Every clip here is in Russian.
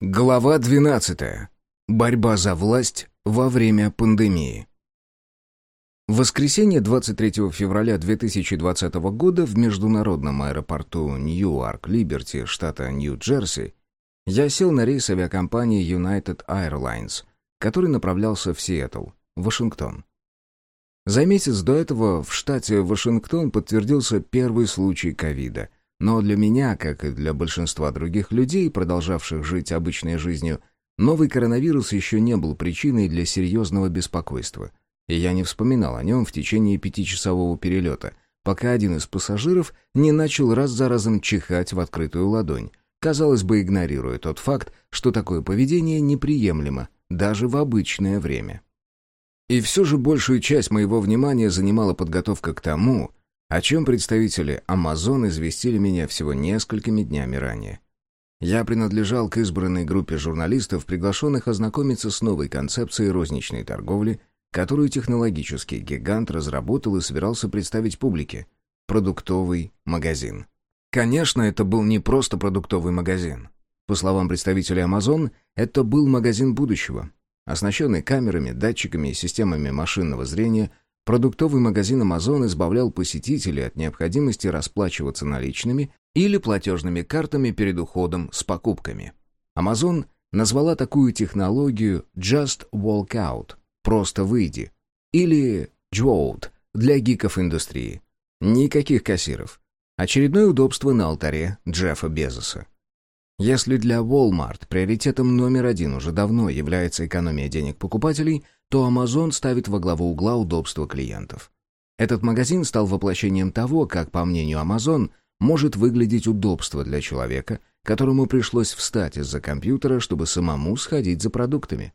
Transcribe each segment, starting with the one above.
Глава 12. Борьба за власть во время пандемии. В воскресенье 23 февраля 2020 года в международном аэропорту Ньюарк-Либерти, штата Нью-Джерси, я сел на рейс авиакомпании United Airlines, который направлялся в Сиэтл, Вашингтон. За месяц до этого в штате Вашингтон подтвердился первый случай ковида – но для меня, как и для большинства других людей, продолжавших жить обычной жизнью, новый коронавирус еще не был причиной для серьезного беспокойства. И я не вспоминал о нем в течение пятичасового перелета, пока один из пассажиров не начал раз за разом чихать в открытую ладонь, казалось бы, игнорируя тот факт, что такое поведение неприемлемо даже в обычное время. И все же большую часть моего внимания занимала подготовка к тому, о чем представители Amazon известили меня всего несколькими днями ранее. Я принадлежал к избранной группе журналистов, приглашенных ознакомиться с новой концепцией розничной торговли, которую технологический гигант разработал и собирался представить публике. Продуктовый магазин. Конечно, это был не просто продуктовый магазин. По словам представителей Amazon, это был магазин будущего, оснащенный камерами, датчиками и системами машинного зрения – Продуктовый магазин Amazon избавлял посетителей от необходимости расплачиваться наличными или платежными картами перед уходом с покупками. Amazon назвала такую технологию «Just Walk Out» — «Просто выйди» или «Jolt» для гиков индустрии. Никаких кассиров. Очередное удобство на алтаре Джеффа Безоса. Если для Walmart приоритетом номер один уже давно является экономия денег покупателей, то Amazon ставит во главу угла удобства клиентов. Этот магазин стал воплощением того, как, по мнению Amazon, может выглядеть удобство для человека, которому пришлось встать из-за компьютера, чтобы самому сходить за продуктами.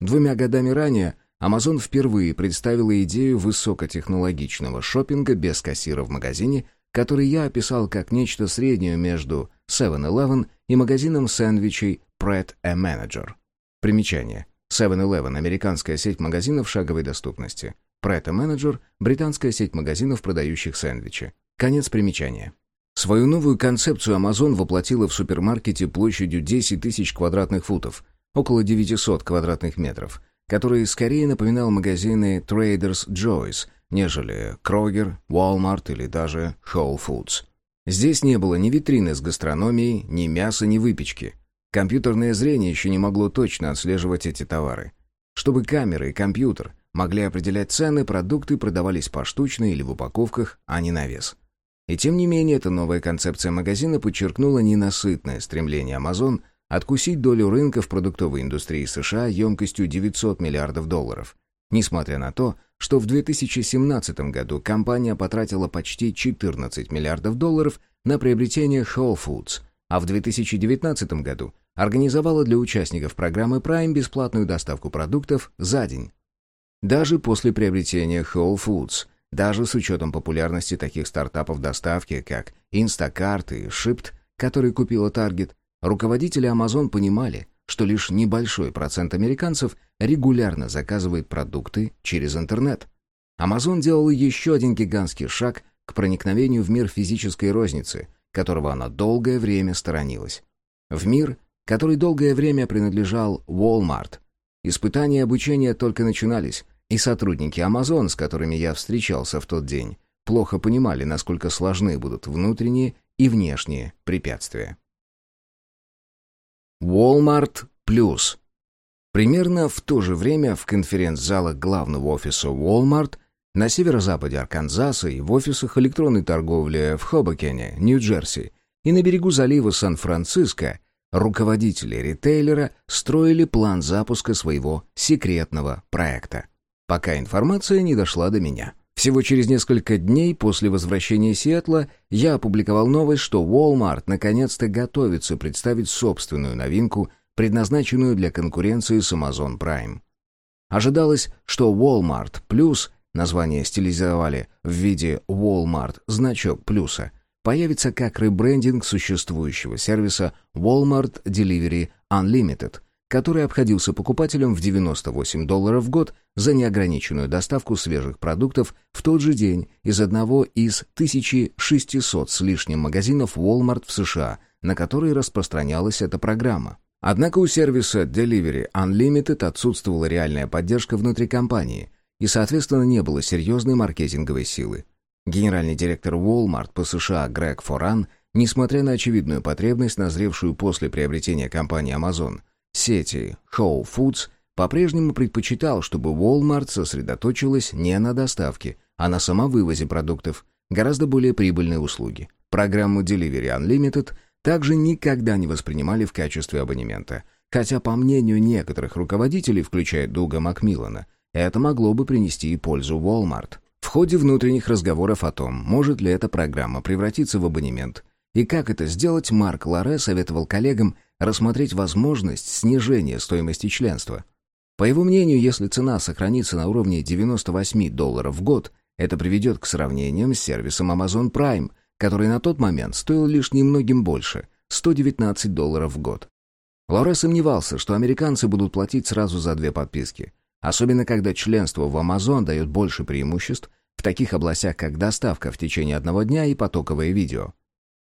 Двумя годами ранее Amazon впервые представила идею высокотехнологичного шопинга без кассира в магазине, который я описал как нечто среднее между 7-Eleven и магазином сэндвичей Pret a Manager. Примечание. 7-Eleven – американская сеть магазинов шаговой доступности. A Manager – британская сеть магазинов, продающих сэндвичи. Конец примечания. Свою новую концепцию Amazon воплотила в супермаркете площадью 10 тысяч квадратных футов, около 900 квадратных метров, который скорее напоминал магазины Trader's Joe's, нежели Kroger, Walmart или даже Whole Foods. Здесь не было ни витрины с гастрономией, ни мяса, ни выпечки. Компьютерное зрение еще не могло точно отслеживать эти товары. Чтобы камеры и компьютер могли определять цены, продукты продавались поштучно или в упаковках, а не на вес. И тем не менее, эта новая концепция магазина подчеркнула ненасытное стремление Amazon откусить долю рынка в продуктовой индустрии США емкостью 900 миллиардов долларов – Несмотря на то, что в 2017 году компания потратила почти 14 миллиардов долларов на приобретение Whole Foods, а в 2019 году организовала для участников программы Prime бесплатную доставку продуктов за день. Даже после приобретения Whole Foods, даже с учетом популярности таких стартапов доставки, как Instacart и Shipt, который купила Target, руководители Amazon понимали – что лишь небольшой процент американцев регулярно заказывает продукты через интернет. Amazon делала еще один гигантский шаг к проникновению в мир физической розницы, которого она долгое время сторонилась. В мир, который долгое время принадлежал Walmart. Испытания и обучение только начинались, и сотрудники Amazon, с которыми я встречался в тот день, плохо понимали, насколько сложны будут внутренние и внешние препятствия. Walmart Plus. Примерно в то же время в конференц-залах главного офиса Walmart на северо-западе Арканзаса и в офисах электронной торговли в Хобокене, Нью-Джерси и на берегу залива Сан-Франциско руководители ритейлера строили план запуска своего секретного проекта, пока информация не дошла до меня. Всего через несколько дней после возвращения Сиэтла я опубликовал новость, что Walmart наконец-то готовится представить собственную новинку, предназначенную для конкуренции с Amazon Prime. Ожидалось, что Walmart Plus, название стилизовали в виде Walmart значок плюса, появится как ребрендинг существующего сервиса Walmart Delivery Unlimited – который обходился покупателям в 98 долларов в год за неограниченную доставку свежих продуктов в тот же день из одного из 1600 с лишним магазинов Walmart в США, на которые распространялась эта программа. Однако у сервиса Delivery Unlimited отсутствовала реальная поддержка внутри компании и, соответственно, не было серьезной маркетинговой силы. Генеральный директор Walmart по США Грег Форан, несмотря на очевидную потребность, назревшую после приобретения компании Amazon, сети Whole Foods, по-прежнему предпочитал, чтобы Walmart сосредоточилась не на доставке, а на самовывозе продуктов, гораздо более прибыльные услуги. Программу Delivery Unlimited также никогда не воспринимали в качестве абонемента, хотя, по мнению некоторых руководителей, включая Дуга Макмиллана, это могло бы принести и пользу Walmart. В ходе внутренних разговоров о том, может ли эта программа превратиться в абонемент, и как это сделать, Марк Ларе советовал коллегам рассмотреть возможность снижения стоимости членства. По его мнению, если цена сохранится на уровне 98 долларов в год, это приведет к сравнениям с сервисом Amazon Prime, который на тот момент стоил лишь немногим больше – 119 долларов в год. Лоре сомневался, что американцы будут платить сразу за две подписки, особенно когда членство в Amazon дает больше преимуществ в таких областях, как доставка в течение одного дня и потоковое видео.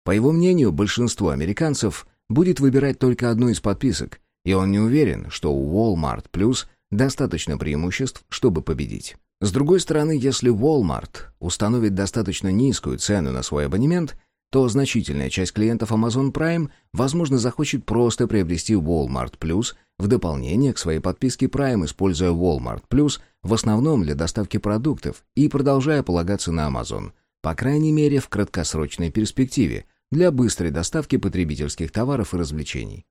По его мнению, большинство американцев будет выбирать только одну из подписок, и он не уверен, что у Walmart Plus достаточно преимуществ, чтобы победить. С другой стороны, если Walmart установит достаточно низкую цену на свой абонемент, то значительная часть клиентов Amazon Prime, возможно, захочет просто приобрести Walmart Plus в дополнение к своей подписке Prime, используя Walmart Plus в основном для доставки продуктов и продолжая полагаться на Amazon, по крайней мере в краткосрочной перспективе, для быстрой доставки потребительских товаров и развлечений.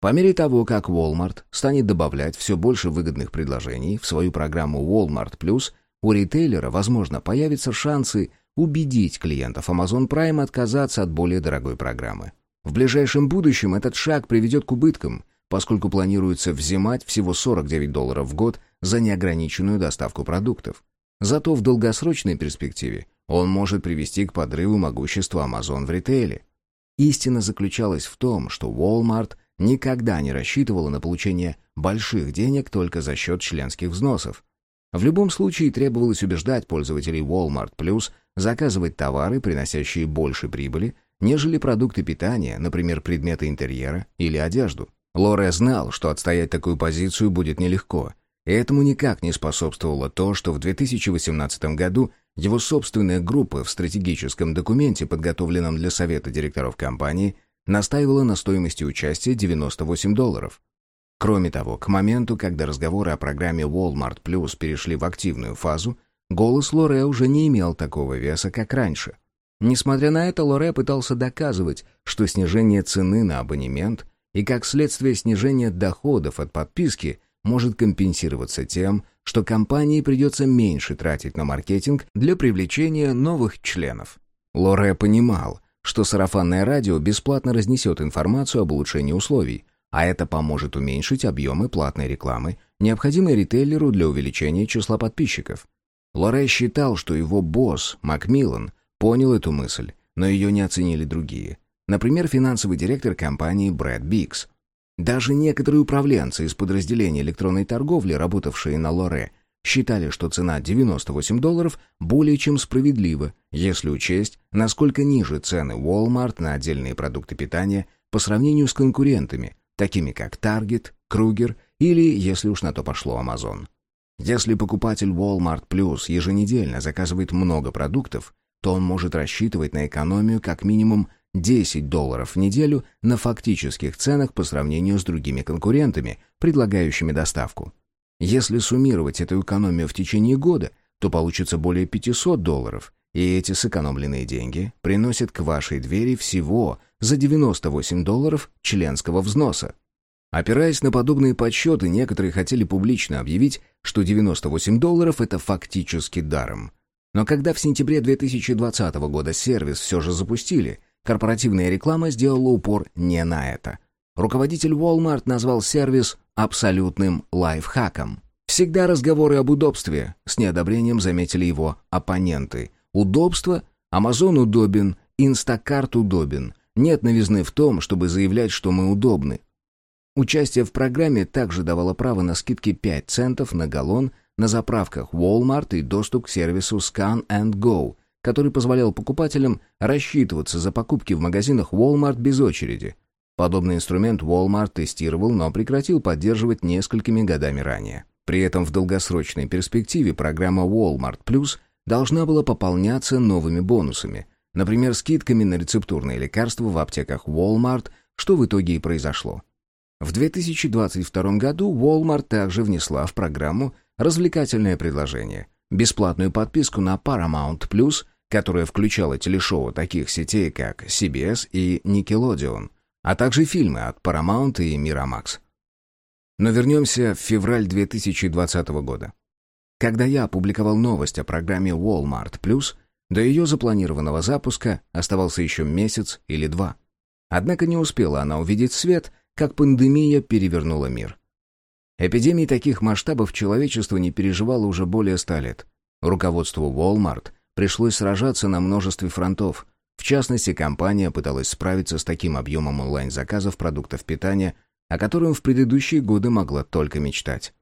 По мере того, как Walmart станет добавлять все больше выгодных предложений в свою программу Walmart Plus, у ритейлера, возможно, появятся шансы убедить клиентов Amazon Prime отказаться от более дорогой программы. В ближайшем будущем этот шаг приведет к убыткам, поскольку планируется взимать всего 49 долларов в год за неограниченную доставку продуктов. Зато в долгосрочной перспективе он может привести к подрыву могущества Amazon в ритейле. Истина заключалась в том, что Walmart никогда не рассчитывала на получение больших денег только за счет членских взносов. В любом случае требовалось убеждать пользователей Walmart Plus заказывать товары, приносящие больше прибыли, нежели продукты питания, например, предметы интерьера или одежду. Лоре знал, что отстоять такую позицию будет нелегко, и этому никак не способствовало то, что в 2018 году его собственная группа в стратегическом документе, подготовленном для совета директоров компании, настаивала на стоимости участия 98 долларов. Кроме того, к моменту, когда разговоры о программе Walmart Plus перешли в активную фазу, голос Лоре уже не имел такого веса, как раньше. Несмотря на это, Лоре пытался доказывать, что снижение цены на абонемент и, как следствие, снижение доходов от подписки может компенсироваться тем, что компании придется меньше тратить на маркетинг для привлечения новых членов. Лоре понимал, что сарафанное радио бесплатно разнесет информацию об улучшении условий, а это поможет уменьшить объемы платной рекламы, необходимой ритейлеру для увеличения числа подписчиков. Лоре считал, что его босс, Макмиллан, понял эту мысль, но ее не оценили другие. Например, финансовый директор компании Брэд Бикс. Даже некоторые управленцы из подразделения электронной торговли, работавшие на Лоре, считали, что цена 98 долларов более чем справедлива, если учесть, насколько ниже цены Walmart на отдельные продукты питания по сравнению с конкурентами, такими как Target, Kruger или, если уж на то пошло, Amazon. Если покупатель Walmart Plus еженедельно заказывает много продуктов, то он может рассчитывать на экономию как минимум 10 долларов в неделю на фактических ценах по сравнению с другими конкурентами, предлагающими доставку. Если суммировать эту экономию в течение года, то получится более 500 долларов, и эти сэкономленные деньги приносят к вашей двери всего за 98 долларов членского взноса. Опираясь на подобные подсчеты, некоторые хотели публично объявить, что 98 долларов – это фактически даром. Но когда в сентябре 2020 года сервис все же запустили, корпоративная реклама сделала упор не на это. Руководитель Walmart назвал сервис абсолютным лайфхаком. Всегда разговоры об удобстве, с неодобрением заметили его оппоненты. Удобство? Амазон удобен, Инстакарт удобен. Нет новизны в том, чтобы заявлять, что мы удобны. Участие в программе также давало право на скидки 5 центов на галлон на заправках Walmart и доступ к сервису Scan and Go, который позволял покупателям рассчитываться за покупки в магазинах Walmart без очереди. Подобный инструмент Walmart тестировал, но прекратил поддерживать несколькими годами ранее. При этом в долгосрочной перспективе программа Walmart Plus должна была пополняться новыми бонусами, например, скидками на рецептурные лекарства в аптеках Walmart, что в итоге и произошло. В 2022 году Walmart также внесла в программу развлекательное предложение – бесплатную подписку на Paramount Plus, которая включала телешоу таких сетей, как CBS и Nickelodeon, а также фильмы от Paramount и Miramax. Но вернемся в февраль 2020 года. Когда я опубликовал новость о программе Walmart Plus, до ее запланированного запуска оставался еще месяц или два. Однако не успела она увидеть свет, как пандемия перевернула мир. Эпидемии таких масштабов человечество не переживало уже более ста лет. Руководству Walmart пришлось сражаться на множестве фронтов. В частности, компания пыталась справиться с таким объемом онлайн-заказов продуктов питания, о котором в предыдущие годы могла только мечтать.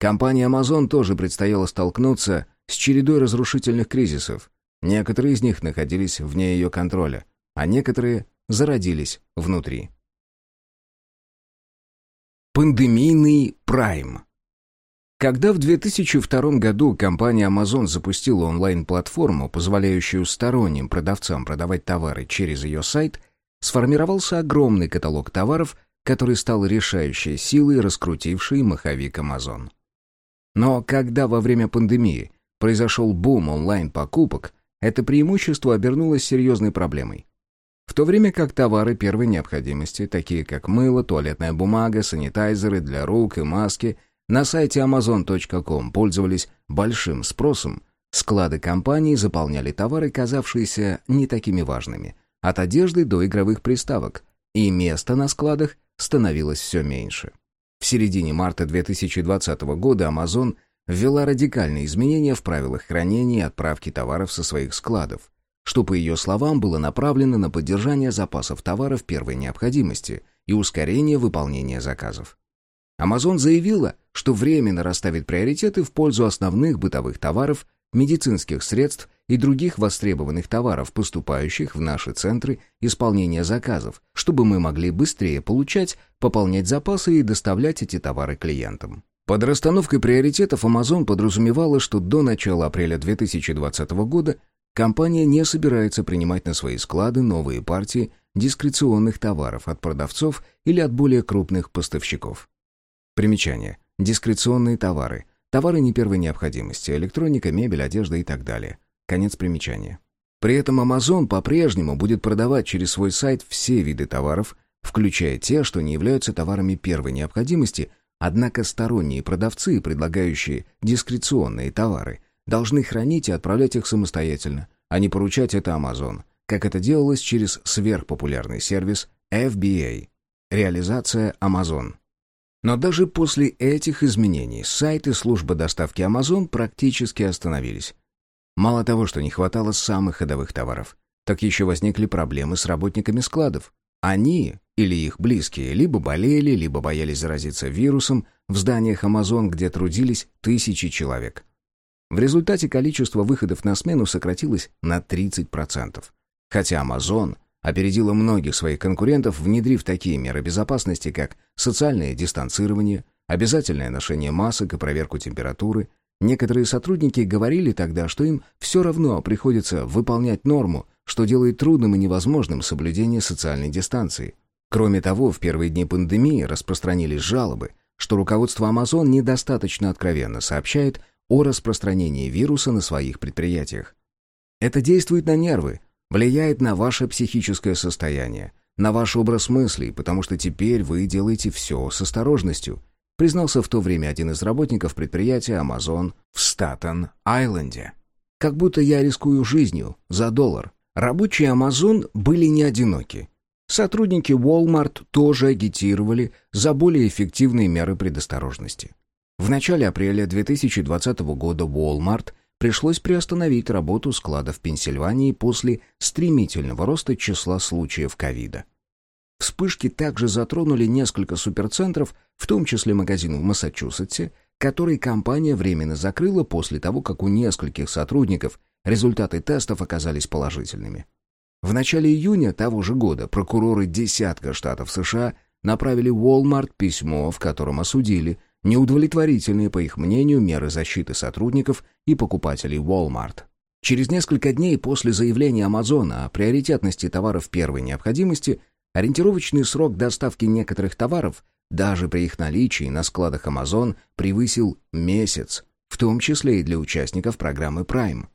Компании Amazon тоже предстояло столкнуться с чередой разрушительных кризисов. Некоторые из них находились вне ее контроля, а некоторые зародились внутри. Пандемийный прайм Когда в 2002 году компания Amazon запустила онлайн-платформу, позволяющую сторонним продавцам продавать товары через ее сайт, сформировался огромный каталог товаров – который стал решающей силой, раскрутившей маховик Amazon. Но когда во время пандемии произошел бум онлайн-покупок, это преимущество обернулось серьезной проблемой. В то время как товары первой необходимости, такие как мыло, туалетная бумага, санитайзеры для рук и маски, на сайте amazon.com пользовались большим спросом, склады компании заполняли товары, казавшиеся не такими важными, от одежды до игровых приставок, и места на складах становилось все меньше. В середине марта 2020 года Amazon ввела радикальные изменения в правилах хранения и отправки товаров со своих складов, что, по ее словам, было направлено на поддержание запасов товаров первой необходимости и ускорение выполнения заказов. Amazon заявила, что временно расставит приоритеты в пользу основных бытовых товаров, медицинских средств и других востребованных товаров, поступающих в наши центры исполнения заказов, чтобы мы могли быстрее получать, пополнять запасы и доставлять эти товары клиентам. Под расстановкой приоритетов Amazon подразумевала, что до начала апреля 2020 года компания не собирается принимать на свои склады новые партии дискреционных товаров от продавцов или от более крупных поставщиков. Примечание. Дискреционные товары. Товары не первой необходимости, электроника, мебель, одежда и так далее. Конец примечания. При этом Amazon по-прежнему будет продавать через свой сайт все виды товаров, включая те, что не являются товарами первой необходимости, однако сторонние продавцы, предлагающие дискреционные товары, должны хранить и отправлять их самостоятельно, а не поручать это Amazon, как это делалось через сверхпопулярный сервис FBA. Реализация Amazon. Но даже после этих изменений сайт и служба доставки Amazon практически остановились. Мало того, что не хватало самых ходовых товаров, так еще возникли проблемы с работниками складов. Они или их близкие либо болели, либо боялись заразиться вирусом в зданиях Amazon, где трудились тысячи человек. В результате количество выходов на смену сократилось на 30%. Хотя Amazon опередила многих своих конкурентов, внедрив такие меры безопасности, как социальное дистанцирование, обязательное ношение масок и проверку температуры, Некоторые сотрудники говорили тогда, что им все равно приходится выполнять норму, что делает трудным и невозможным соблюдение социальной дистанции. Кроме того, в первые дни пандемии распространились жалобы, что руководство Amazon недостаточно откровенно сообщает о распространении вируса на своих предприятиях. Это действует на нервы, влияет на ваше психическое состояние, на ваш образ мыслей, потому что теперь вы делаете все с осторожностью – признался в то время один из работников предприятия Amazon в Статен-Айленде. «Как будто я рискую жизнью за доллар». Рабочие Amazon были не одиноки. Сотрудники Walmart тоже агитировали за более эффективные меры предосторожности. В начале апреля 2020 года Walmart пришлось приостановить работу складов в Пенсильвании после стремительного роста числа случаев ковида. Вспышки также затронули несколько суперцентров, в том числе магазин в Массачусетсе, который компания временно закрыла после того, как у нескольких сотрудников результаты тестов оказались положительными. В начале июня того же года прокуроры десятка штатов США направили Walmart письмо, в котором осудили неудовлетворительные, по их мнению, меры защиты сотрудников и покупателей Walmart. Через несколько дней после заявления Амазона о приоритетности товаров первой необходимости ориентировочный срок доставки некоторых товаров, даже при их наличии на складах Amazon, превысил месяц, в том числе и для участников программы Prime.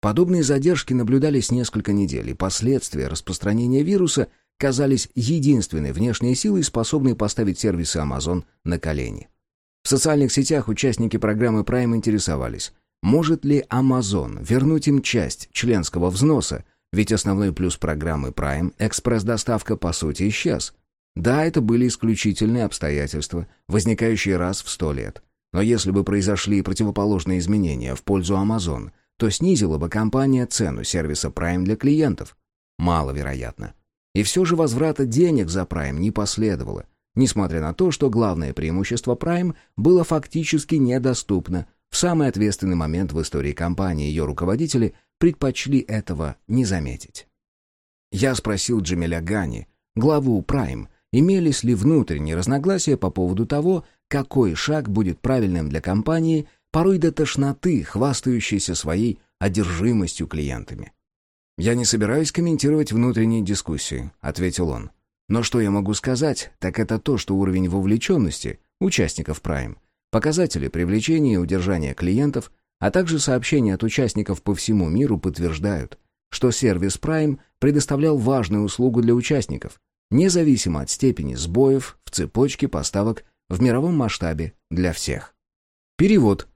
Подобные задержки наблюдались несколько недель, и последствия распространения вируса казались единственной внешней силой, способной поставить сервисы Amazon на колени. В социальных сетях участники программы Prime интересовались, может ли Amazon вернуть им часть членского взноса, ведь основной плюс программы Prime – экспресс-доставка, по сути, исчез. Да, это были исключительные обстоятельства, возникающие раз в сто лет. Но если бы произошли противоположные изменения в пользу Amazon, то снизила бы компания цену сервиса Prime для клиентов. Маловероятно. И все же возврата денег за Prime не последовало, несмотря на то, что главное преимущество Prime было фактически недоступно. В самый ответственный момент в истории компании ее руководители предпочли этого не заметить. Я спросил Джамиля Гани, главу Prime, имелись ли внутренние разногласия по поводу того, какой шаг будет правильным для компании, порой до тошноты, хвастающейся своей одержимостью клиентами. «Я не собираюсь комментировать внутренние дискуссии», — ответил он. Но что я могу сказать, так это то, что уровень вовлеченности участников Prime, показатели привлечения и удержания клиентов, а также сообщения от участников по всему миру подтверждают, что сервис Prime предоставлял важную услугу для участников, независимо от степени сбоев в цепочке поставок в мировом масштабе для всех. Перевод.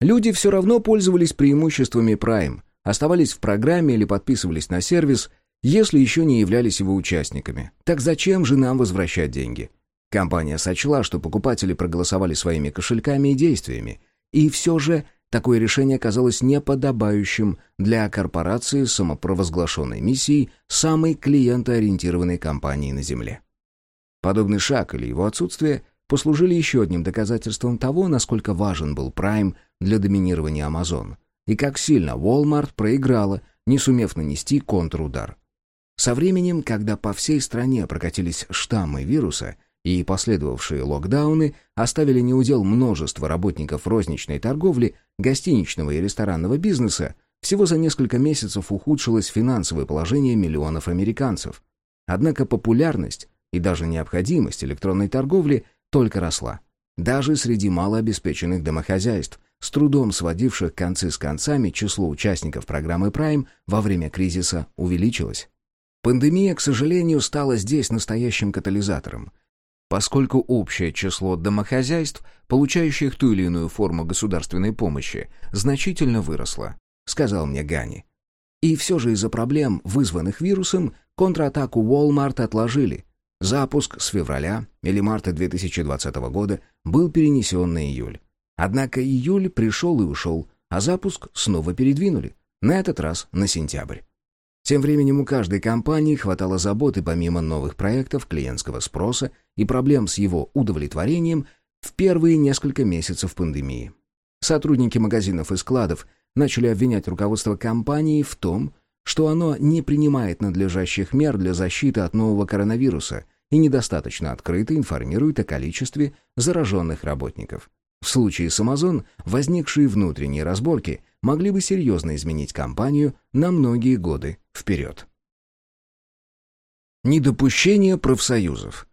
Люди все равно пользовались преимуществами Prime, оставались в программе или подписывались на сервис – если еще не являлись его участниками. Так зачем же нам возвращать деньги? Компания сочла, что покупатели проголосовали своими кошельками и действиями. И все же такое решение казалось неподобающим для корпорации с самопровозглашенной миссией самой клиентоориентированной компании на Земле. Подобный шаг или его отсутствие послужили еще одним доказательством того, насколько важен был Prime для доминирования Amazon, и как сильно Walmart проиграла, не сумев нанести контрудар. Со временем, когда по всей стране прокатились штаммы вируса и последовавшие локдауны оставили неудел множество работников розничной торговли, гостиничного и ресторанного бизнеса, всего за несколько месяцев ухудшилось финансовое положение миллионов американцев. Однако популярность и даже необходимость электронной торговли только росла. Даже среди малообеспеченных домохозяйств, с трудом сводивших концы с концами, число участников программы Prime во время кризиса увеличилось. Пандемия, к сожалению, стала здесь настоящим катализатором, поскольку общее число домохозяйств, получающих ту или иную форму государственной помощи, значительно выросло, сказал мне Гани. И все же из-за проблем, вызванных вирусом, контратаку Walmart отложили. Запуск с февраля или марта 2020 года был перенесен на июль. Однако июль пришел и ушел, а запуск снова передвинули, на этот раз на сентябрь. Тем временем у каждой компании хватало заботы помимо новых проектов, клиентского спроса и проблем с его удовлетворением в первые несколько месяцев пандемии. Сотрудники магазинов и складов начали обвинять руководство компании в том, что оно не принимает надлежащих мер для защиты от нового коронавируса и недостаточно открыто информирует о количестве зараженных работников. В случае с Amazon возникшие внутренние разборки могли бы серьезно изменить компанию на многие годы вперед. Недопущение профсоюзов.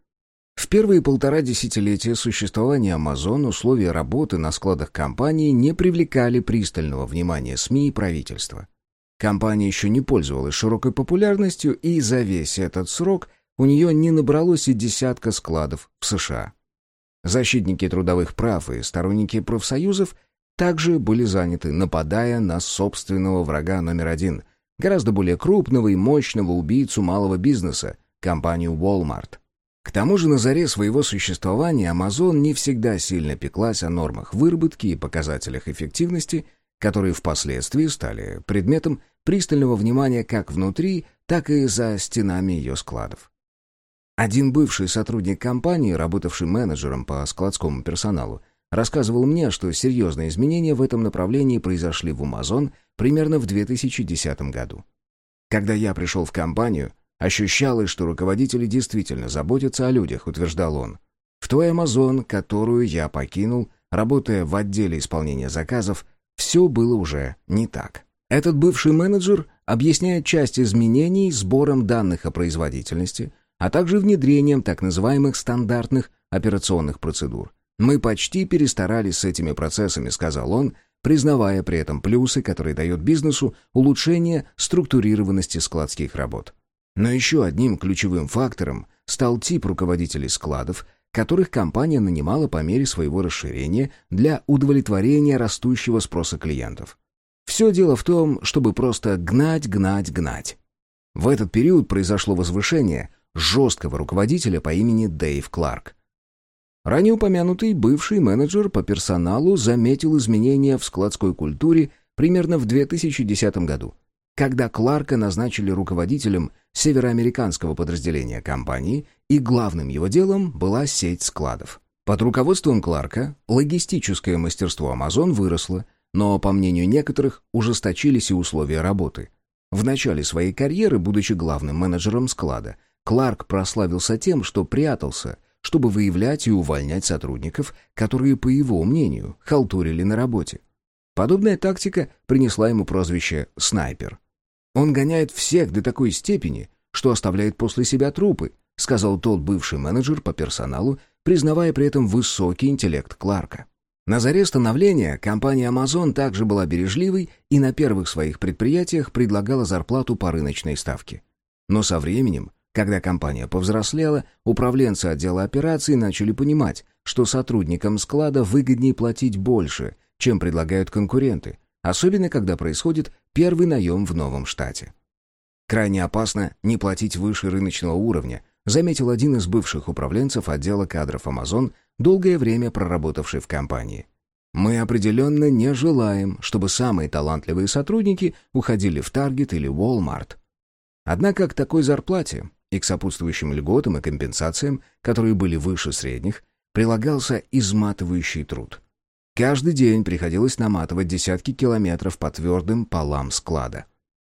В первые полтора десятилетия существования Amazon условия работы на складах компании не привлекали пристального внимания СМИ и правительства. Компания еще не пользовалась широкой популярностью, и за весь этот срок у нее не набралось и десятка складов в США. Защитники трудовых прав и сторонники профсоюзов также были заняты, нападая на собственного врага номер один, гораздо более крупного и мощного убийцу малого бизнеса, компанию Walmart. К тому же на заре своего существования Amazon не всегда сильно пеклась о нормах выработки и показателях эффективности, которые впоследствии стали предметом пристального внимания как внутри, так и за стенами ее складов. Один бывший сотрудник компании, работавший менеджером по складскому персоналу, рассказывал мне, что серьезные изменения в этом направлении произошли в Amazon примерно в 2010 году. Когда я пришел в компанию, ощущалось, что руководители действительно заботятся о людях, утверждал он. В той Амазон, которую я покинул, работая в отделе исполнения заказов, все было уже не так. Этот бывший менеджер объясняет часть изменений сбором данных о производительности, а также внедрением так называемых стандартных операционных процедур. «Мы почти перестарались с этими процессами», — сказал он, признавая при этом плюсы, которые дает бизнесу улучшение структурированности складских работ. Но еще одним ключевым фактором стал тип руководителей складов, которых компания нанимала по мере своего расширения для удовлетворения растущего спроса клиентов. Все дело в том, чтобы просто гнать, гнать, гнать. В этот период произошло возвышение жесткого руководителя по имени Дэйв Кларк. Ранее упомянутый бывший менеджер по персоналу заметил изменения в складской культуре примерно в 2010 году, когда Кларка назначили руководителем североамериканского подразделения компании, и главным его делом была сеть складов. Под руководством Кларка логистическое мастерство Amazon выросло, но, по мнению некоторых, ужесточились и условия работы. В начале своей карьеры, будучи главным менеджером склада, Кларк прославился тем, что прятался, чтобы выявлять и увольнять сотрудников, которые, по его мнению, халтурили на работе. Подобная тактика принесла ему прозвище «снайпер». «Он гоняет всех до такой степени, что оставляет после себя трупы», сказал тот бывший менеджер по персоналу, признавая при этом высокий интеллект Кларка. На заре становления компания Amazon также была бережливой и на первых своих предприятиях предлагала зарплату по рыночной ставке. Но со временем, когда компания повзрослела, управленцы отдела операций начали понимать, что сотрудникам склада выгоднее платить больше, чем предлагают конкуренты, особенно когда происходит первый наем в новом штате. Крайне опасно не платить выше рыночного уровня, заметил один из бывших управленцев отдела кадров Amazon долгое время проработавший в компании. Мы определенно не желаем, чтобы самые талантливые сотрудники уходили в Target или Walmart. Однако к такой зарплате и к сопутствующим льготам и компенсациям, которые были выше средних, прилагался изматывающий труд. Каждый день приходилось наматывать десятки километров по твердым полам склада.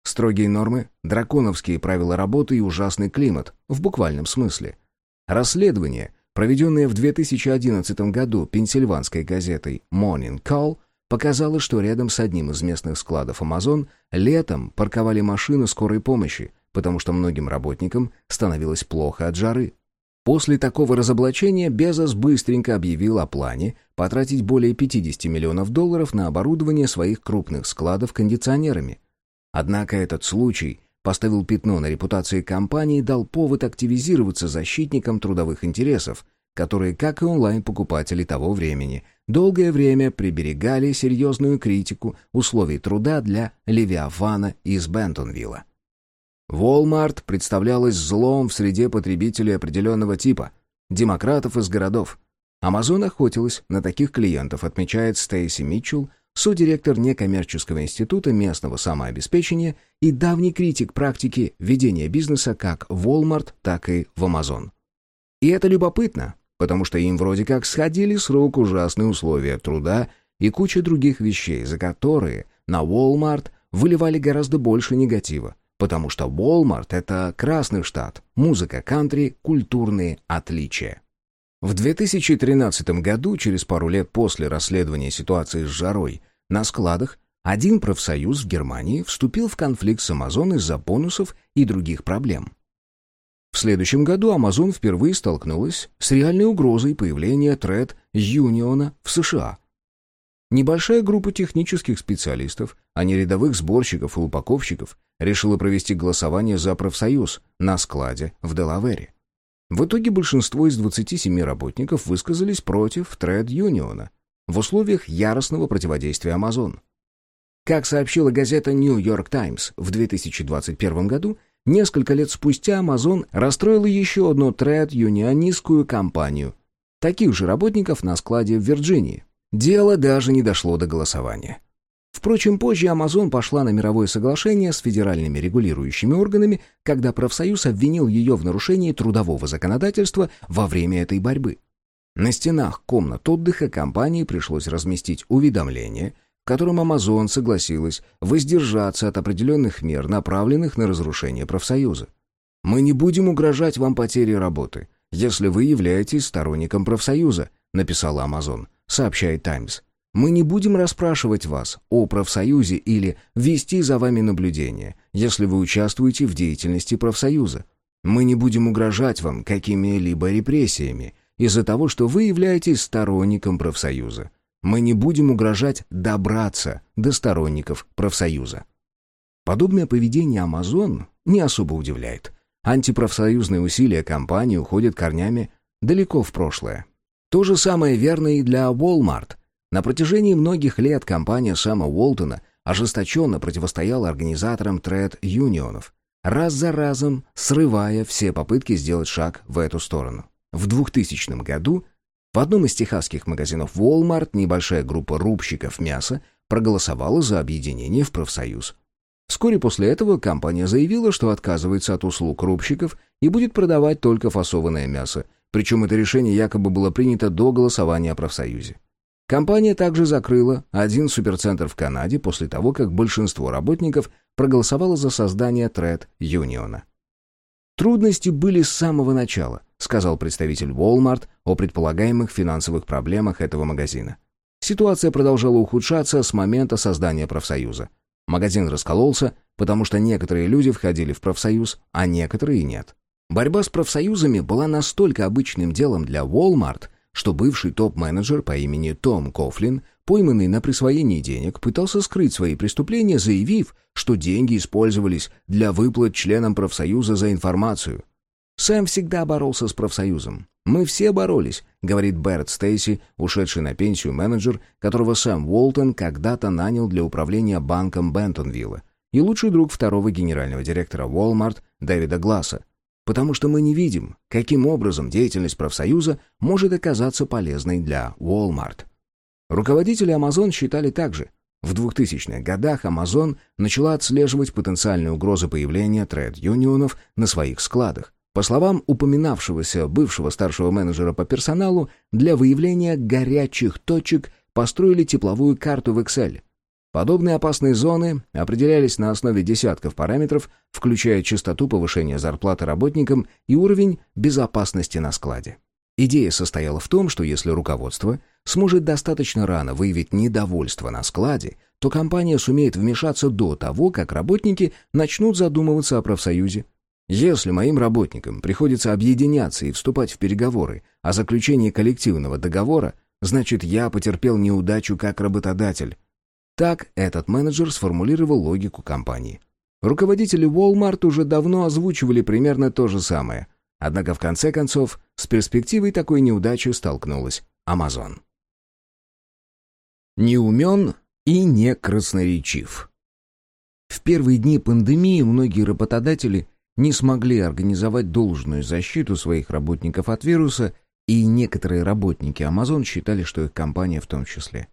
Строгие нормы, драконовские правила работы и ужасный климат, в буквальном смысле. Расследование, Проведенная в 2011 году пенсильванской газетой Morning Call показала, что рядом с одним из местных складов Amazon летом парковали машины скорой помощи, потому что многим работникам становилось плохо от жары. После такого разоблачения Безос быстренько объявил о плане потратить более 50 миллионов долларов на оборудование своих крупных складов кондиционерами. Однако этот случай поставил пятно на репутации компании и дал повод активизироваться защитникам трудовых интересов, которые, как и онлайн-покупатели того времени, долгое время приберегали серьезную критику условий труда для Левиафана из Бентонвилла. Walmart представлялась злом в среде потребителей определенного типа, демократов из городов. Amazon охотилась на таких клиентов, отмечает Стейси Митчелл, содиректор некоммерческого института местного самообеспечения и давний критик практики ведения бизнеса как в Walmart, так и в Amazon. И это любопытно, потому что им вроде как сходили с рук ужасные условия труда и куча других вещей, за которые на Walmart выливали гораздо больше негатива, потому что Walmart — это красный штат, музыка кантри, культурные отличия. В 2013 году, через пару лет после расследования ситуации с жарой, на складах один профсоюз в Германии вступил в конфликт с Amazon из-за бонусов и других проблем. В следующем году Amazon впервые столкнулась с реальной угрозой появления тред юниона в США. Небольшая группа технических специалистов, а не рядовых сборщиков и упаковщиков, решила провести голосование за профсоюз на складе в Делавере. В итоге большинство из 27 работников высказались против тред-юниона в условиях яростного противодействия Amazon. Как сообщила газета New York Times в 2021 году, несколько лет спустя Amazon расстроила еще одну тред-юнионистскую компанию, таких же работников на складе в Вирджинии. Дело даже не дошло до голосования. Впрочем, позже Amazon пошла на мировое соглашение с федеральными регулирующими органами, когда профсоюз обвинил ее в нарушении трудового законодательства во время этой борьбы. На стенах комнат отдыха компании пришлось разместить уведомление, которым Amazon согласилась воздержаться от определенных мер, направленных на разрушение профсоюза. «Мы не будем угрожать вам потерей работы, если вы являетесь сторонником профсоюза», написала Amazon, сообщает Times. «Мы не будем расспрашивать вас о профсоюзе или вести за вами наблюдение, если вы участвуете в деятельности профсоюза. Мы не будем угрожать вам какими-либо репрессиями из-за того, что вы являетесь сторонником профсоюза. Мы не будем угрожать добраться до сторонников профсоюза». Подобное поведение Amazon не особо удивляет. Антипрофсоюзные усилия компании уходят корнями далеко в прошлое. То же самое верно и для Walmart. На протяжении многих лет компания Сэма Уолтона ожесточенно противостояла организаторам тред-юнионов, раз за разом срывая все попытки сделать шаг в эту сторону. В 2000 году в одном из техасских магазинов Walmart небольшая группа рубщиков мяса проголосовала за объединение в профсоюз. Вскоре после этого компания заявила, что отказывается от услуг рубщиков и будет продавать только фасованное мясо, причем это решение якобы было принято до голосования о профсоюзе. Компания также закрыла один суперцентр в Канаде после того, как большинство работников проголосовало за создание тред-юниона. «Трудности были с самого начала», сказал представитель Walmart о предполагаемых финансовых проблемах этого магазина. Ситуация продолжала ухудшаться с момента создания профсоюза. Магазин раскололся, потому что некоторые люди входили в профсоюз, а некоторые нет. Борьба с профсоюзами была настолько обычным делом для Walmart, что бывший топ-менеджер по имени Том Кофлин, пойманный на присвоении денег, пытался скрыть свои преступления, заявив, что деньги использовались для выплат членам профсоюза за информацию. Сэм всегда боролся с профсоюзом. «Мы все боролись», — говорит Берт Стейси, ушедший на пенсию менеджер, которого Сэм Уолтон когда-то нанял для управления банком Бентонвилла, и лучший друг второго генерального директора Walmart Дэвида Гласса. «Потому что мы не видим, каким образом деятельность профсоюза может оказаться полезной для Walmart». Руководители Amazon считали так же. В 2000-х годах Amazon начала отслеживать потенциальные угрозы появления тред-юнионов на своих складах. По словам упоминавшегося бывшего старшего менеджера по персоналу, для выявления горячих точек построили тепловую карту в Excel. Подобные опасные зоны определялись на основе десятков параметров, включая частоту повышения зарплаты работникам и уровень безопасности на складе. Идея состояла в том, что если руководство сможет достаточно рано выявить недовольство на складе, то компания сумеет вмешаться до того, как работники начнут задумываться о профсоюзе. Если моим работникам приходится объединяться и вступать в переговоры о заключении коллективного договора, значит, я потерпел неудачу как работодатель. Так этот менеджер сформулировал логику компании. Руководители Walmart уже давно озвучивали примерно то же самое. Однако в конце концов с перспективой такой неудачи столкнулась Amazon. Не умен и не красноречив. В первые дни пандемии многие работодатели не смогли организовать должную защиту своих работников от вируса, и некоторые работники Amazon считали, что их компания в том числе.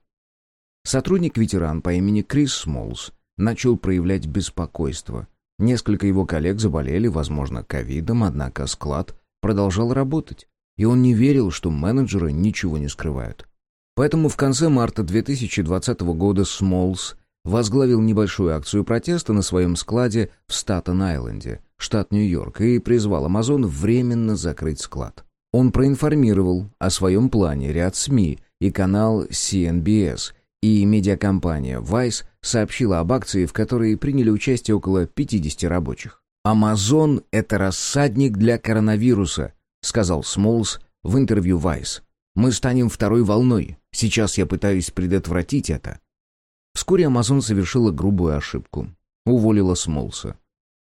Сотрудник-ветеран по имени Крис Смолс начал проявлять беспокойство. Несколько его коллег заболели, возможно, ковидом, однако склад продолжал работать, и он не верил, что менеджеры ничего не скрывают. Поэтому в конце марта 2020 года Смолс возглавил небольшую акцию протеста на своем складе в Статен-Айленде, штат Нью-Йорк, и призвал Amazon временно закрыть склад. Он проинформировал о своем плане ряд СМИ и канал CNBS, и медиакомпания Vice сообщила об акции, в которой приняли участие около 50 рабочих. «Амазон — это рассадник для коронавируса», — сказал Смолс в интервью Vice. «Мы станем второй волной. Сейчас я пытаюсь предотвратить это». Вскоре Амазон совершила грубую ошибку. Уволила Смолса.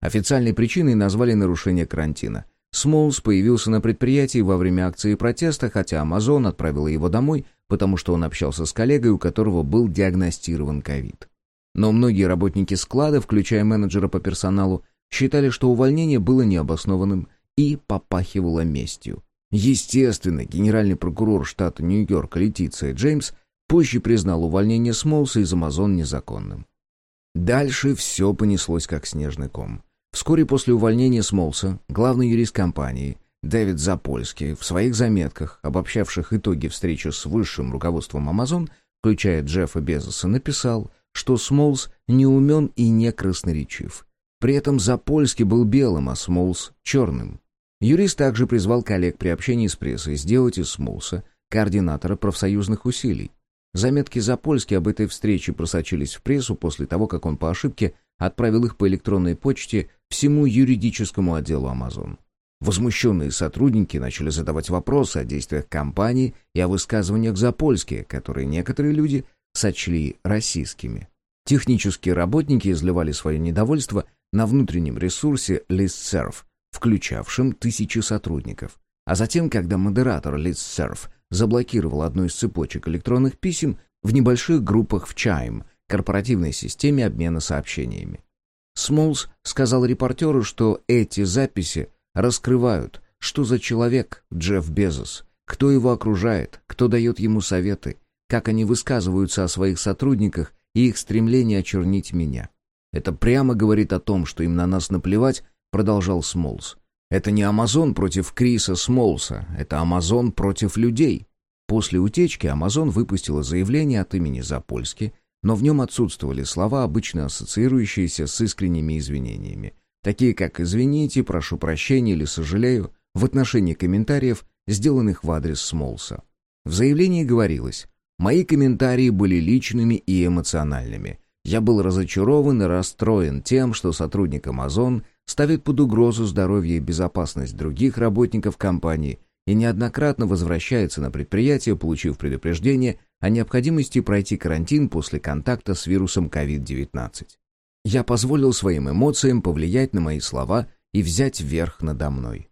Официальной причиной назвали нарушение карантина. Смолс появился на предприятии во время акции протеста, хотя Amazon отправила его домой, потому что он общался с коллегой, у которого был диагностирован ковид. Но многие работники склада, включая менеджера по персоналу, считали, что увольнение было необоснованным и попахивало местью. Естественно, генеральный прокурор штата Нью-Йорк Летиция Джеймс позже признал увольнение Смолса из Amazon незаконным. Дальше все понеслось как снежный ком. Вскоре после увольнения Смолса, главный юрист компании, Дэвид Запольский, в своих заметках, обобщавших итоги встречи с высшим руководством Amazon, включая Джеффа Безоса, написал, что Смолс неумен и не красноречив. При этом Запольский был белым, а Смолс — черным. Юрист также призвал коллег при общении с прессой сделать из Смолса координатора профсоюзных усилий. Заметки Запольски об этой встрече просочились в прессу после того, как он по ошибке отправил их по электронной почте всему юридическому отделу Amazon. Возмущенные сотрудники начали задавать вопросы о действиях компании и о высказываниях Запольски, которые некоторые люди сочли российскими. Технические работники изливали свое недовольство на внутреннем ресурсе ListServe, включавшем тысячи сотрудников. А затем, когда модератор ListServe заблокировал одну из цепочек электронных писем в небольших группах в Chime, корпоративной системе обмена сообщениями. Смолс сказал репортеру, что эти записи раскрывают, что за человек Джефф Безос, кто его окружает, кто дает ему советы, как они высказываются о своих сотрудниках и их стремлении очернить меня. Это прямо говорит о том, что им на нас наплевать, продолжал Смолс. Это не Амазон против Криса Смолса, это Амазон против людей. После утечки Амазон выпустила заявление от имени Запольски, но в нем отсутствовали слова, обычно ассоциирующиеся с искренними извинениями, такие как «извините», «прошу прощения» или «сожалею» в отношении комментариев, сделанных в адрес Смолса. В заявлении говорилось «Мои комментарии были личными и эмоциональными. Я был разочарован и расстроен тем, что сотрудник Amazon ставит под угрозу здоровье и безопасность других работников компании и неоднократно возвращается на предприятие, получив предупреждение о необходимости пройти карантин после контакта с вирусом COVID-19. Я позволил своим эмоциям повлиять на мои слова и взять верх надо мной.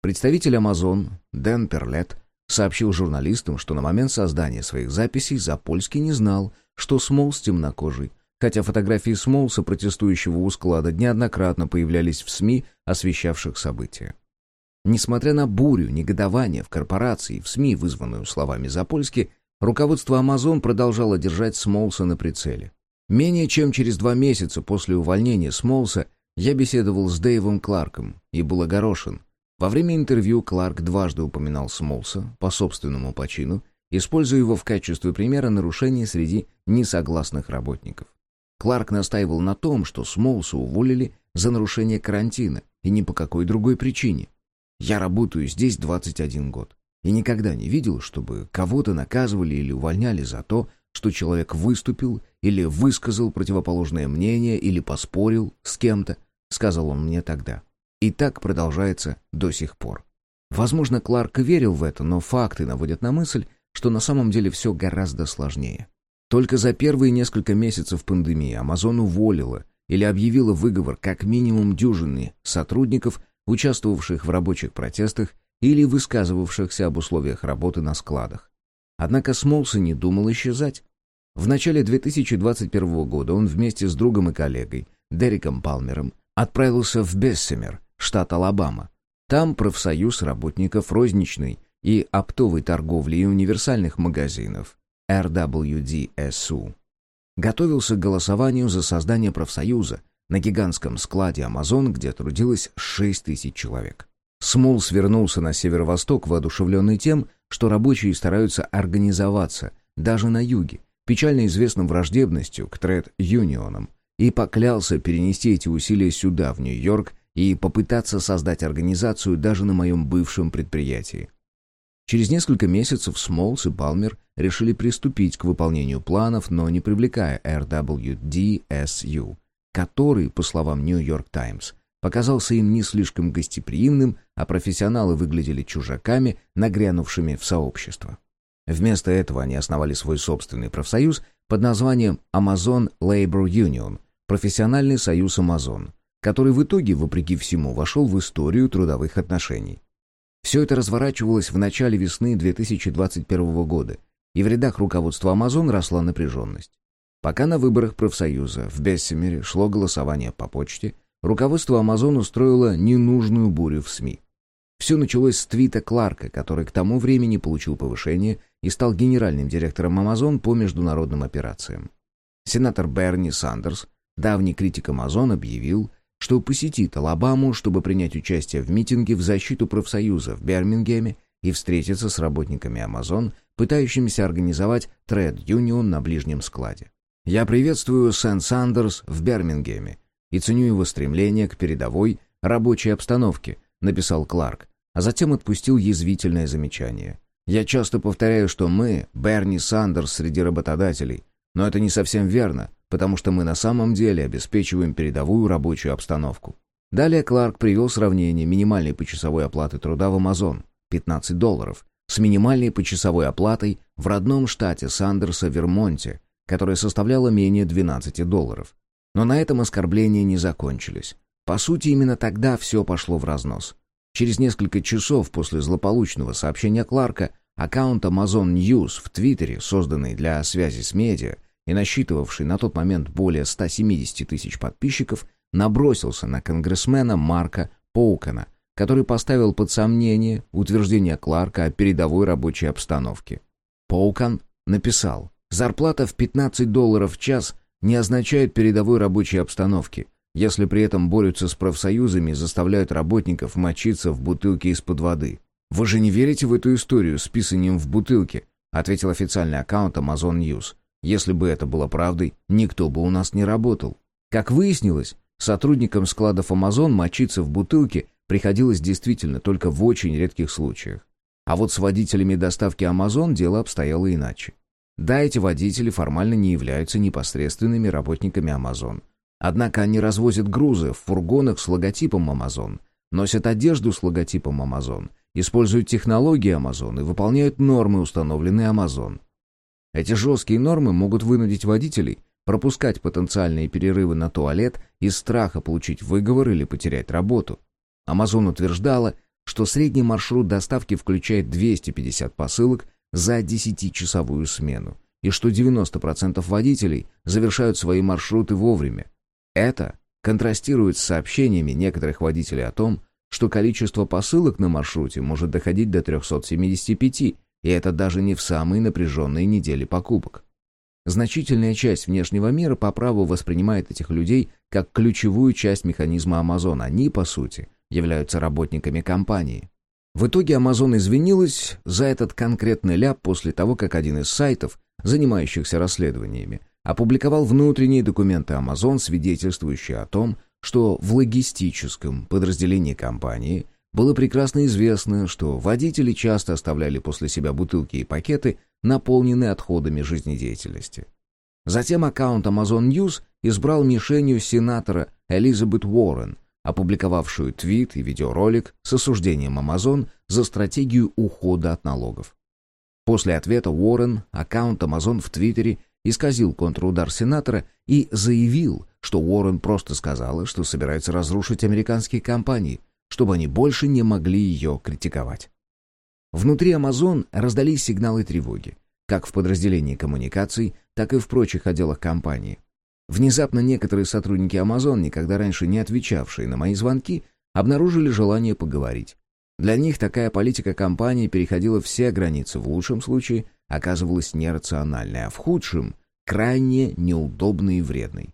Представитель Amazon Дэн Перлет сообщил журналистам, что на момент создания своих записей Запольский не знал, что Смолс темнокожий, хотя фотографии Смолса, протестующего у склада, неоднократно появлялись в СМИ, освещавших события. Несмотря на бурю негодования в корпорации и в СМИ, вызванную словами Запольски, Руководство Amazon продолжало держать Смолса на прицеле. Менее чем через два месяца после увольнения Смолса я беседовал с Дэйвом Кларком и был огорошен. Во время интервью Кларк дважды упоминал Смолса по собственному почину, используя его в качестве примера нарушений среди несогласных работников. Кларк настаивал на том, что Смолса уволили за нарушение карантина и ни по какой другой причине. «Я работаю здесь 21 год и никогда не видел, чтобы кого-то наказывали или увольняли за то, что человек выступил или высказал противоположное мнение или поспорил с кем-то, сказал он мне тогда. И так продолжается до сих пор. Возможно, Кларк верил в это, но факты наводят на мысль, что на самом деле все гораздо сложнее. Только за первые несколько месяцев пандемии Amazon уволила или объявила выговор как минимум дюжины сотрудников, участвовавших в рабочих протестах или высказывавшихся об условиях работы на складах. Однако Смолса не думал исчезать. В начале 2021 года он вместе с другом и коллегой, Дереком Палмером, отправился в Бессемер, штат Алабама. Там профсоюз работников розничной и оптовой торговли и универсальных магазинов RWDSU готовился к голосованию за создание профсоюза на гигантском складе Amazon, где трудилось 6 тысяч человек. Смолс вернулся на северо-восток, воодушевленный тем, что рабочие стараются организоваться, даже на юге, печально известным враждебностью к тред-юнионам, и поклялся перенести эти усилия сюда, в Нью-Йорк, и попытаться создать организацию даже на моем бывшем предприятии. Через несколько месяцев Смолс и Палмер решили приступить к выполнению планов, но не привлекая RWDSU, который, по словам Нью-Йорк Таймс, показался им не слишком гостеприимным, а профессионалы выглядели чужаками, нагрянувшими в сообщество. Вместо этого они основали свой собственный профсоюз под названием Amazon Labor Union, профессиональный союз Amazon, который в итоге, вопреки всему, вошел в историю трудовых отношений. Все это разворачивалось в начале весны 2021 года, и в рядах руководства Amazon росла напряженность. Пока на выборах профсоюза в Бессемере шло голосование по почте, руководство Amazon устроило ненужную бурю в СМИ. Все началось с твита Кларка, который к тому времени получил повышение и стал генеральным директором Amazon по международным операциям. Сенатор Берни Сандерс, давний критик Amazon, объявил, что посетит Алабаму, чтобы принять участие в митинге в защиту профсоюза в Бирмингеме и встретиться с работниками Amazon, пытающимися организовать тред-юнион на ближнем складе. Я приветствую Сент Сандерс в Бермингеме и ценю его стремление к передовой рабочей обстановке, написал Кларк, а затем отпустил язвительное замечание. Я часто повторяю, что мы Берни Сандерс среди работодателей, но это не совсем верно, потому что мы на самом деле обеспечиваем передовую рабочую обстановку. Далее Кларк привел сравнение минимальной почасовой оплаты труда в Amazon – 15 долларов, с минимальной почасовой оплатой в родном штате Сандерса, Вермонте, которая составляла менее 12 долларов. Но на этом оскорбления не закончились. По сути, именно тогда все пошло в разнос. Через несколько часов после злополучного сообщения Кларка аккаунт Amazon News в Твиттере, созданный для связи с медиа и насчитывавший на тот момент более 170 тысяч подписчиков, набросился на конгрессмена Марка Поукана, который поставил под сомнение утверждение Кларка о передовой рабочей обстановке. Поукан написал, «Зарплата в 15 долларов в час не означает передовой рабочей обстановки, если при этом борются с профсоюзами и заставляют работников мочиться в бутылке из-под воды. Вы же не верите в эту историю с писанием в бутылке?» ответил официальный аккаунт Amazon News. «Если бы это было правдой, никто бы у нас не работал». Как выяснилось, Сотрудникам складов Amazon мочиться в бутылке приходилось действительно только в очень редких случаях. А вот с водителями доставки Amazon дело обстояло иначе. Да, эти водители формально не являются непосредственными работниками Amazon. Однако они развозят грузы в фургонах с логотипом Amazon, носят одежду с логотипом Amazon, используют технологии Amazon и выполняют нормы, установленные Amazon. Эти жесткие нормы могут вынудить водителей пропускать потенциальные перерывы на туалет из страха получить выговор или потерять работу. Amazon утверждала, что средний маршрут доставки включает 250 посылок за 10-часовую смену, и что 90% водителей завершают свои маршруты вовремя. Это контрастирует с сообщениями некоторых водителей о том, что количество посылок на маршруте может доходить до 375, и это даже не в самые напряженные недели покупок. Значительная часть внешнего мира по праву воспринимает этих людей как ключевую часть механизма Amazon. Они, по сути, являются работниками компании. В итоге Amazon извинилась за этот конкретный ляп после того, как один из сайтов, занимающихся расследованиями, опубликовал внутренние документы Amazon, свидетельствующие о том, что в логистическом подразделении компании было прекрасно известно, что водители часто оставляли после себя бутылки и пакеты, наполненные отходами жизнедеятельности. Затем аккаунт Amazon News избрал мишенью сенатора Элизабет Уоррен, опубликовавшую твит и видеоролик с осуждением Amazon за стратегию ухода от налогов. После ответа Уоррен аккаунт Amazon в Твиттере исказил контрудар сенатора и заявил, что Уоррен просто сказала, что собирается разрушить американские компании – чтобы они больше не могли ее критиковать. Внутри Amazon раздались сигналы тревоги, как в подразделении коммуникаций, так и в прочих отделах компании. Внезапно некоторые сотрудники Amazon, никогда раньше не отвечавшие на мои звонки, обнаружили желание поговорить. Для них такая политика компании переходила все границы, в лучшем случае оказывалась нерациональной, а в худшем — крайне неудобной и вредной.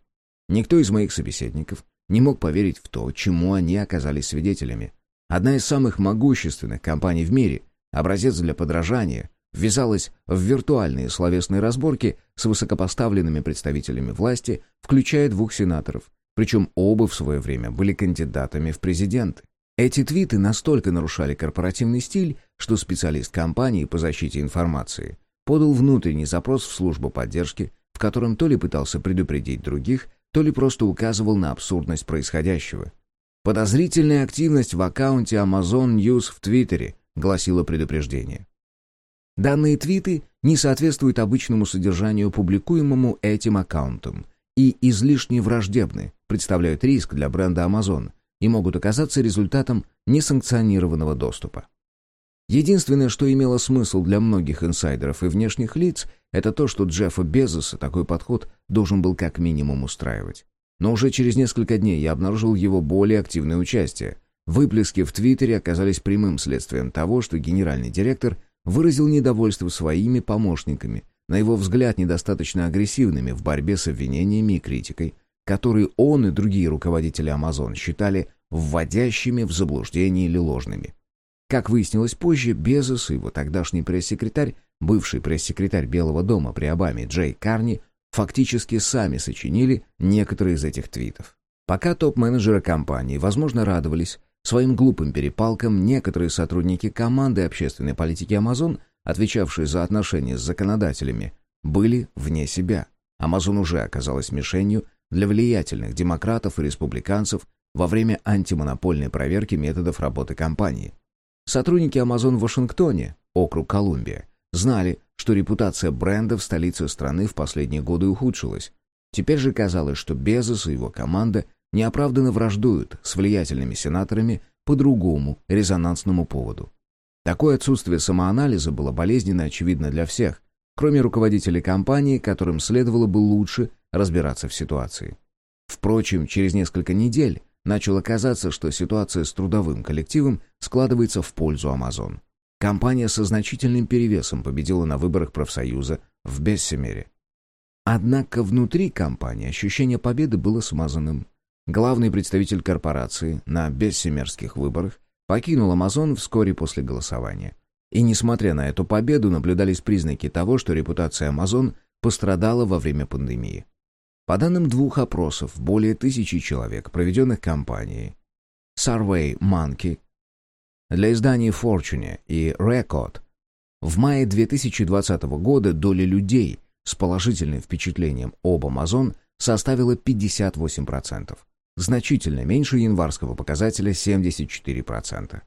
Никто из моих собеседников не мог поверить в то, чему они оказались свидетелями. Одна из самых могущественных компаний в мире, образец для подражания, ввязалась в виртуальные словесные разборки с высокопоставленными представителями власти, включая двух сенаторов, причем оба в свое время были кандидатами в президенты. Эти твиты настолько нарушали корпоративный стиль, что специалист компании по защите информации подал внутренний запрос в службу поддержки, в котором то ли пытался предупредить других, то ли просто указывал на абсурдность происходящего. «Подозрительная активность в аккаунте Amazon News в Твиттере», — гласило предупреждение. Данные твиты не соответствуют обычному содержанию, публикуемому этим аккаунтом, и излишне враждебны, представляют риск для бренда Amazon и могут оказаться результатом несанкционированного доступа. Единственное, что имело смысл для многих инсайдеров и внешних лиц, это то, что Джеффа Безоса такой подход должен был как минимум устраивать. Но уже через несколько дней я обнаружил его более активное участие. Выплески в Твиттере оказались прямым следствием того, что генеральный директор выразил недовольство своими помощниками, на его взгляд недостаточно агрессивными в борьбе с обвинениями и критикой, которые он и другие руководители Amazon считали вводящими в заблуждение или ложными. Как выяснилось позже, Безос и его тогдашний пресс-секретарь бывший пресс-секретарь Белого дома при Обаме Джей Карни, фактически сами сочинили некоторые из этих твитов. Пока топ-менеджеры компании, возможно, радовались своим глупым перепалкам, некоторые сотрудники команды общественной политики Amazon, отвечавшие за отношения с законодателями, были вне себя. Amazon уже оказалась мишенью для влиятельных демократов и республиканцев во время антимонопольной проверки методов работы компании. Сотрудники Amazon в Вашингтоне, округ Колумбия, знали, что репутация бренда в столице страны в последние годы ухудшилась. Теперь же казалось, что Безос и его команда неоправданно враждуют с влиятельными сенаторами по другому резонансному поводу. Такое отсутствие самоанализа было болезненно очевидно для всех, кроме руководителей компании, которым следовало бы лучше разбираться в ситуации. Впрочем, через несколько недель начало казаться, что ситуация с трудовым коллективом складывается в пользу Amazon. Компания со значительным перевесом победила на выборах профсоюза в Бессемере. Однако внутри компании ощущение победы было смазанным. Главный представитель корпорации на бессемерских выборах покинул Amazon вскоре после голосования. И несмотря на эту победу, наблюдались признаки того, что репутация Amazon пострадала во время пандемии. По данным двух опросов, более тысячи человек, проведенных компанией Survey Monkey для изданий Fortune и Record, в мае 2020 года доля людей с положительным впечатлением об Amazon составила 58%, значительно меньше январского показателя 74%.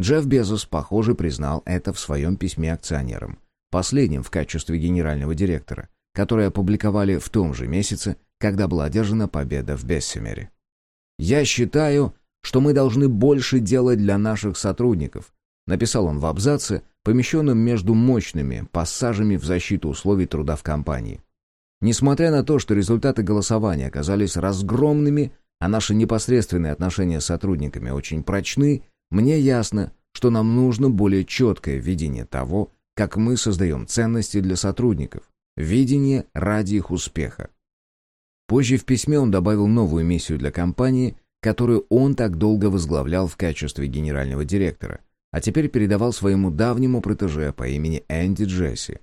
Джефф Безос, похоже, признал это в своем письме акционерам, последнем в качестве генерального директора, которые опубликовали в том же месяце, когда была одержана победа в Бессемере. «Я считаю, что мы должны больше делать для наших сотрудников», написал он в абзаце, помещенном между мощными пассажами в защиту условий труда в компании. Несмотря на то, что результаты голосования оказались разгромными, а наши непосредственные отношения с сотрудниками очень прочны, мне ясно, что нам нужно более четкое видение того, как мы создаем ценности для сотрудников, Видение ради их успеха. Позже в письме он добавил новую миссию для компании, которую он так долго возглавлял в качестве генерального директора, а теперь передавал своему давнему протеже по имени Энди Джесси.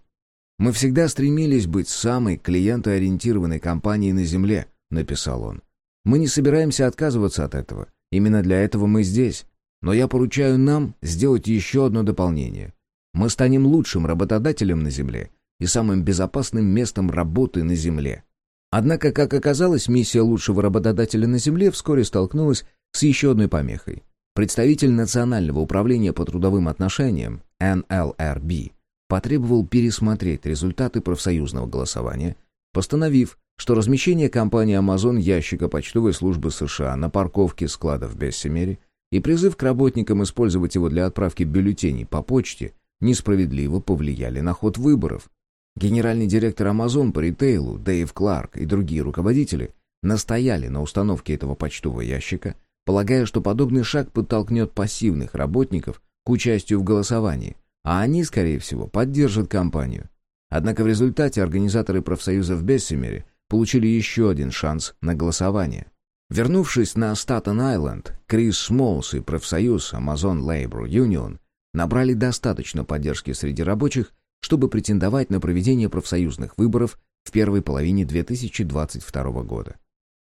«Мы всегда стремились быть самой клиентоориентированной компанией на Земле», — написал он. «Мы не собираемся отказываться от этого. Именно для этого мы здесь. Но я поручаю нам сделать еще одно дополнение. Мы станем лучшим работодателем на Земле и самым безопасным местом работы на Земле. Однако, как оказалось, миссия лучшего работодателя на Земле вскоре столкнулась с еще одной помехой. Представитель Национального управления по трудовым отношениям, NLRB, потребовал пересмотреть результаты профсоюзного голосования, постановив, что размещение компании Amazon ящика почтовой службы США на парковке складов в Бессемере и призыв к работникам использовать его для отправки бюллетеней по почте несправедливо повлияли на ход выборов, Генеральный директор Amazon по ритейлу Дэйв Кларк и другие руководители настояли на установке этого почтового ящика, полагая, что подобный шаг подтолкнет пассивных работников к участию в голосовании, а они, скорее всего, поддержат компанию. Однако в результате организаторы профсоюза в Бессимере получили еще один шанс на голосование. Вернувшись на Статен-Айленд, Крис Смолс и профсоюз Amazon Labor Union набрали достаточно поддержки среди рабочих, чтобы претендовать на проведение профсоюзных выборов в первой половине 2022 года.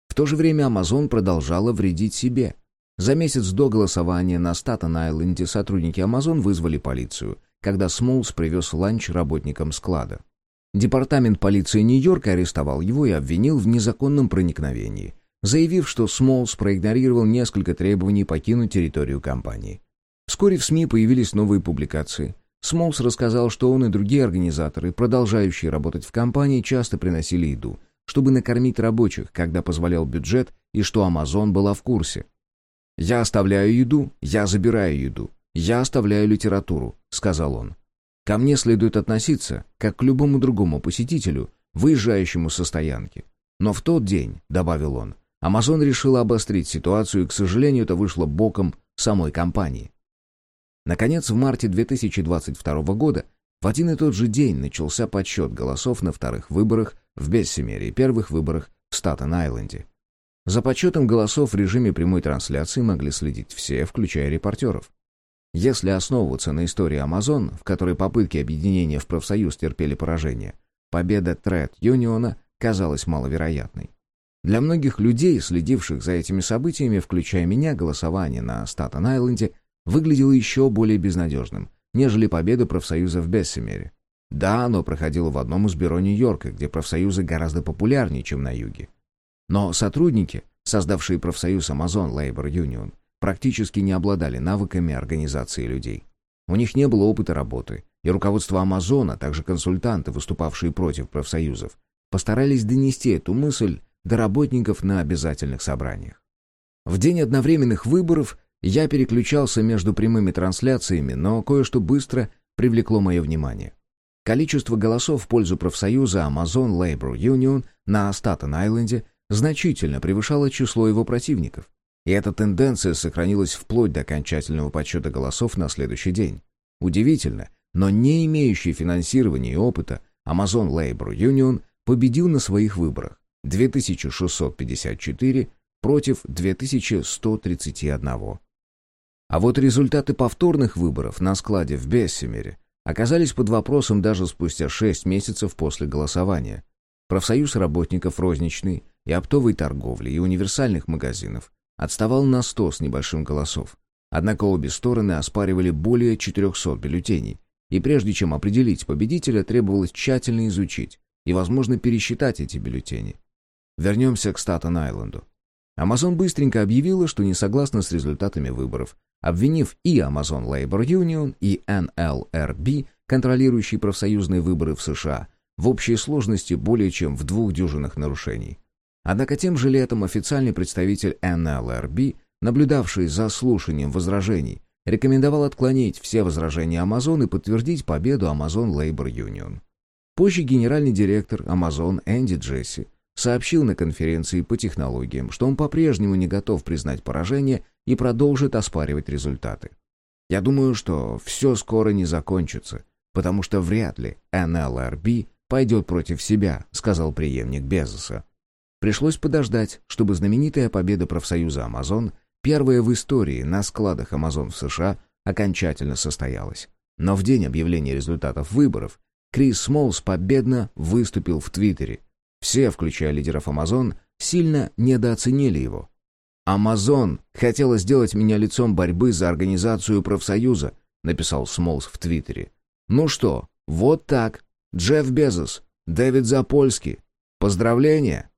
В то же время Amazon продолжала вредить себе. За месяц до голосования на Статен-Айленде сотрудники Amazon вызвали полицию, когда Смолс привез ланч работникам склада. Департамент полиции Нью-Йорка арестовал его и обвинил в незаконном проникновении, заявив, что Смолс проигнорировал несколько требований покинуть территорию компании. Вскоре в СМИ появились новые публикации – Смолс рассказал, что он и другие организаторы, продолжающие работать в компании, часто приносили еду, чтобы накормить рабочих, когда позволял бюджет, и что Амазон была в курсе. «Я оставляю еду, я забираю еду, я оставляю литературу», — сказал он. «Ко мне следует относиться, как к любому другому посетителю, выезжающему со стоянки. Но в тот день, — добавил он, — Амазон решила обострить ситуацию, и, к сожалению, это вышло боком самой компании. Наконец, в марте 2022 года в один и тот же день начался подсчет голосов на вторых выборах в Бессимере и первых выборах в Статен-Айленде. За подсчетом голосов в режиме прямой трансляции могли следить все, включая репортеров. Если основываться на истории Amazon, в которой попытки объединения в профсоюз терпели поражение, победа Тред Юниона казалась маловероятной. Для многих людей, следивших за этими событиями, включая меня, голосование на Статен-Айленде выглядело еще более безнадежным, нежели победа профсоюза в Бессемере. Да, оно проходило в одном из бюро Нью-Йорка, где профсоюзы гораздо популярнее, чем на юге. Но сотрудники, создавшие профсоюз Amazon Labor Union, практически не обладали навыками организации людей. У них не было опыта работы, и руководство Амазона, а также консультанты, выступавшие против профсоюзов, постарались донести эту мысль до работников на обязательных собраниях. В день одновременных выборов я переключался между прямыми трансляциями, но кое-что быстро привлекло мое внимание. Количество голосов в пользу профсоюза Amazon Labor Union на Статен-Айленде значительно превышало число его противников. И эта тенденция сохранилась вплоть до окончательного подсчета голосов на следующий день. Удивительно, но не имеющий финансирования и опыта Amazon Labor Union победил на своих выборах 2654 против 2131. А вот результаты повторных выборов на складе в Бессимере оказались под вопросом даже спустя 6 месяцев после голосования. Профсоюз работников розничной и оптовой торговли и универсальных магазинов отставал на 100 с небольшим голосов. Однако обе стороны оспаривали более 400 бюллетеней, и прежде чем определить победителя, требовалось тщательно изучить и, возможно, пересчитать эти бюллетени. Вернемся к Статен-Айленду. Amazon быстренько объявила, что не согласна с результатами выборов, обвинив и Amazon Labor Union, и NLRB, контролирующие профсоюзные выборы в США, в общей сложности более чем в двух дюжинах нарушений. Однако тем же летом официальный представитель NLRB, наблюдавший за слушанием возражений, рекомендовал отклонить все возражения Amazon и подтвердить победу Amazon Labor Union. Позже генеральный директор Amazon Энди Джесси сообщил на конференции по технологиям, что он по-прежнему не готов признать поражение и продолжит оспаривать результаты. Я думаю, что все скоро не закончится, потому что вряд ли NLRB пойдет против себя, сказал преемник Безоса. Пришлось подождать, чтобы знаменитая победа профсоюза «Амазон», первая в истории на складах «Амазон» в США, окончательно состоялась. Но в день объявления результатов выборов Крис Смолс победно выступил в Твиттере. Все, включая лидеров «Амазон», сильно недооценили его. «Амазон хотела сделать меня лицом борьбы за организацию профсоюза», написал Смолс в Твиттере. «Ну что, вот так. Джефф Безос, Дэвид Запольский. Поздравления!»